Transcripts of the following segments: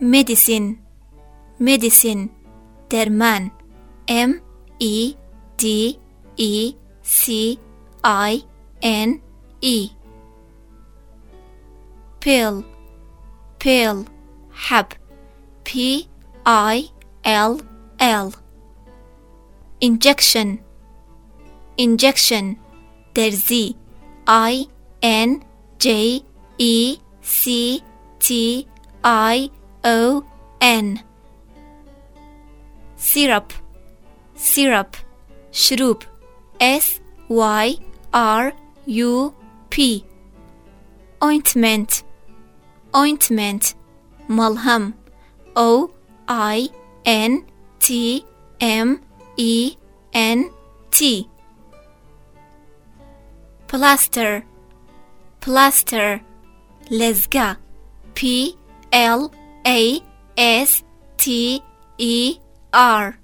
medicine medicine دەرمان M E D E C I N E pill pill حب P I L L injection injection درزی I N J E C T I O N. Syrup. Syrup. Shrup S Y R U P. Ointment. Ointment. Malham. O I N T M E N T. Plaster. Plaster. Lezga. P L A S T E R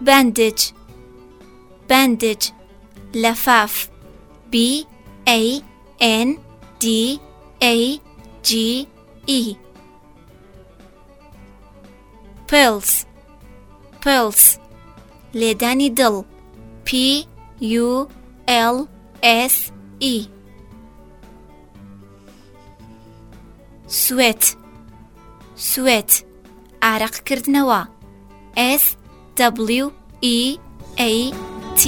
bandage bandage لفاف B A N D A G E pills pills لداني دل P U L S E سوێت. سوێت. ئارەقکردنەوە S W E A T.